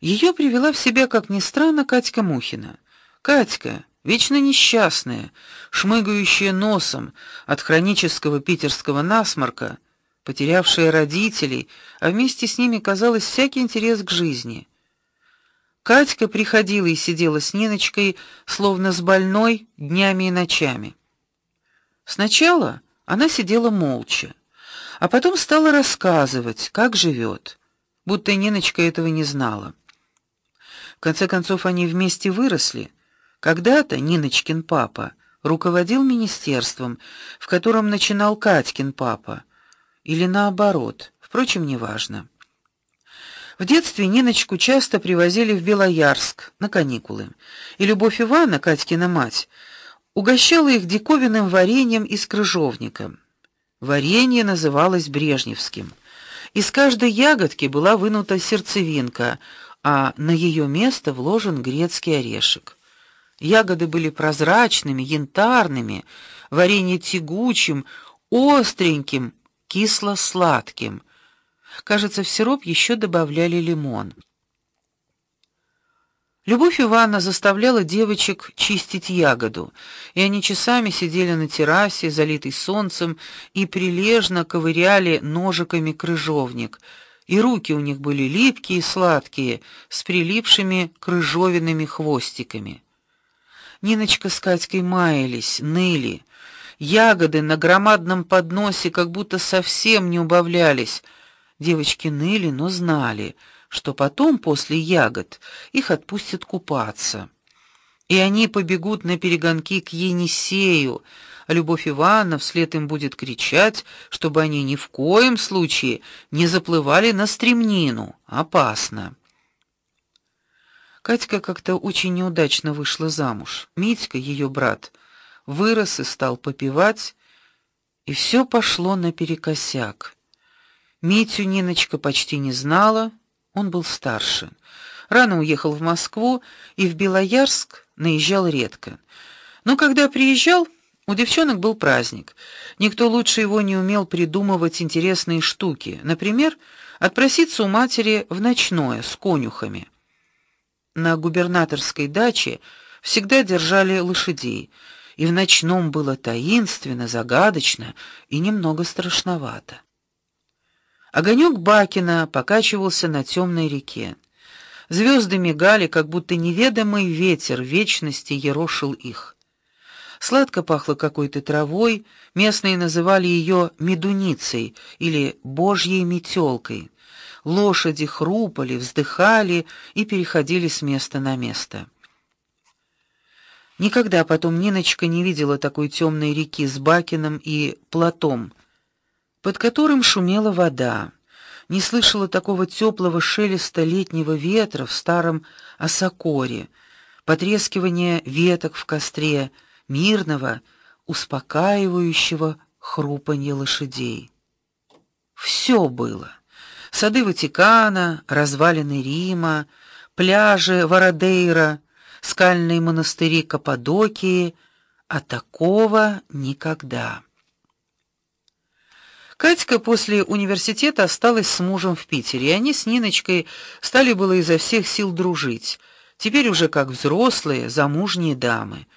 Ее привела в себя, как ни странно, Катька Мухина. Катька, вечно несчастная, шмыгающая носом от хронического питерского насморка, потерявшая родителей, а вместе с ними, казалось, всякий интерес к жизни. Катька приходила и сидела с Ниночкой, словно с больной, днями и ночами. Сначала она сидела молча, а потом стала рассказывать, как живет, будто Ниночка этого не знала. В конце концов они вместе выросли. Когда-то Ниночкин папа руководил министерством, в котором начинал Катькин папа, или наоборот, впрочем, неважно. В детстве Ниночку часто привозили в Белоярск на каникулы, и Любовь Ивановна, Катькина мать, угощала их диковинным вареньем из крыжовника. Варенье называлось брежневским. Из каждой ягодки была вынута сердцевинка, а на ее место вложен грецкий орешек. Ягоды были прозрачными, янтарными, варенье тягучим, остреньким, кисло-сладким. Кажется, в сироп еще добавляли лимон. Любовь Ивановна заставляла девочек чистить ягоду, и они часами сидели на террасе, залитой солнцем, и прилежно ковыряли ножиками крыжовник. И руки у них были липкие и сладкие, с прилипшими крыжовинными хвостиками. Ниночка с Катькой маялись, ныли. Ягоды на громадном подносе как будто совсем не убавлялись. Девочки ныли, но знали, что потом после ягод их отпустят купаться. И они побегут на перегонки к Енисею, а Любовь Ивановна вслед им будет кричать, чтобы они ни в коем случае не заплывали на стремнину, опасно. Катька как-то очень неудачно вышла замуж. Митька, ее брат, вырос и стал попивать, и все пошло наперекосяк. Митю Ниночка почти не знала, он был старше. Рано уехал в Москву и в Белоярск наезжал редко. Но когда приезжал, у девчонок был праздник. Никто лучше его не умел придумывать интересные штуки. Например, отпроситься у матери в ночное с конюхами. На губернаторской даче всегда держали лошадей и в ночном было таинственно, загадочно и немного страшновато. Огонек Бакина покачивался на темной реке. Звезды мигали, как будто неведомый ветер вечности ерошил их. Сладко пахло какой-то травой, местные называли ее медуницей или божьей метелкой. Лошади хрупали, вздыхали и переходили с места на место. Никогда потом Ниночка не видела такой темной реки с бакином и плотом, под которым шумела вода. Не слышала такого теплого шелеста летнего ветра в старом осокоре, потрескивания веток в костре, мирного, успокаивающего хрупанья лошадей. Все было: сады Ватикана, развалины Рима, пляжи Вородейра, скальные монастыри Каппадокии, а такого никогда. Катька после университета осталась с мужем в Питере, и они с Ниночкой стали было изо всех сил дружить. Теперь уже как взрослые, замужние дамы.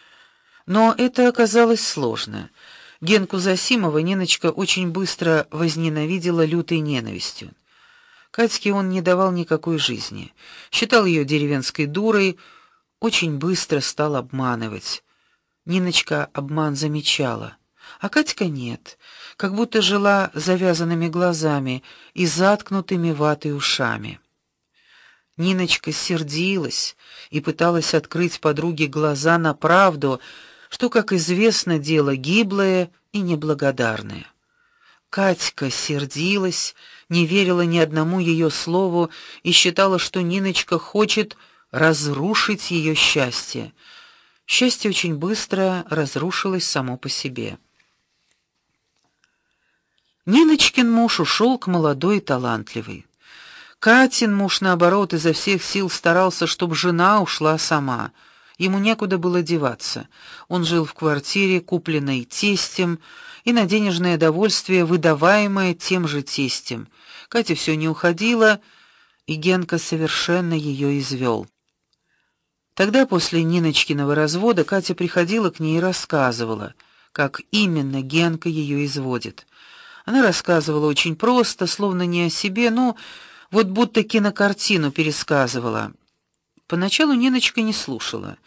Но это оказалось сложно. Генку Засимова Ниночка очень быстро возненавидела лютой ненавистью. Катьке он не давал никакой жизни. Считал ее деревенской дурой, очень быстро стал обманывать. Ниночка обман замечала, а Катька нет, как будто жила завязанными глазами и заткнутыми ватой ушами. Ниночка сердилась и пыталась открыть подруге глаза на правду, что, как известно, дело гиблое и неблагодарное. Катька сердилась, не верила ни одному ее слову и считала, что Ниночка хочет разрушить ее счастье. Счастье очень быстро разрушилось само по себе. Ниночкин муж ушел к молодой и талантливой. Катин муж наоборот изо всех сил старался, чтобы жена ушла сама. Ему некуда было деваться. Он жил в квартире, купленной тестем, и на денежное довольствие, выдаваемое тем же тестем. Катя все не уходила, и Генка совершенно ее извел. Тогда после Ниночкиного развода Катя приходила к ней и рассказывала, как именно Генка ее изводит. Она рассказывала очень просто, словно не о себе, но вот будто кинокартину пересказывала. Поначалу Ниночка не слушала.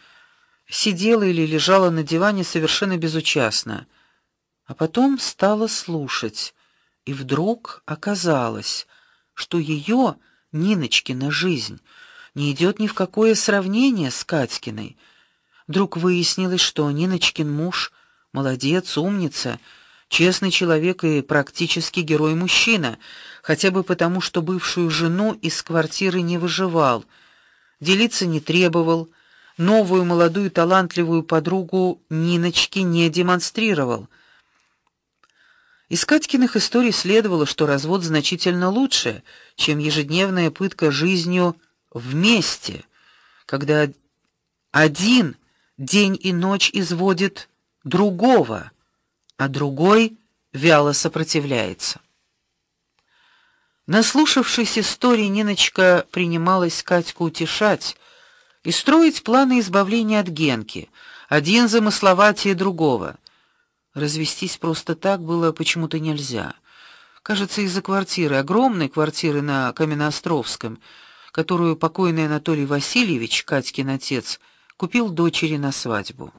Сидела или лежала на диване совершенно безучастно. А потом стала слушать, и вдруг оказалось, что ее Ниночкина жизнь не идет ни в какое сравнение с Катькиной. Вдруг выяснилось, что Ниночкин муж молодец, умница, честный человек и практически герой-мужчина, хотя бы потому, что бывшую жену из квартиры не выживал, делиться не требовал, новую молодую талантливую подругу Ниночки не демонстрировал. Из Катькиных историй следовало, что развод значительно лучше, чем ежедневная пытка жизнью вместе, когда один день и ночь изводит другого, а другой вяло сопротивляется. Наслушавшись истории, Ниночка принималась Катьку утешать и строить планы избавления от Генки, один замысловатее другого. Развестись просто так было почему-то нельзя. Кажется, из-за квартиры, огромной квартиры на Каменноостровском, которую покойный Анатолий Васильевич, Катькин отец, купил дочери на свадьбу.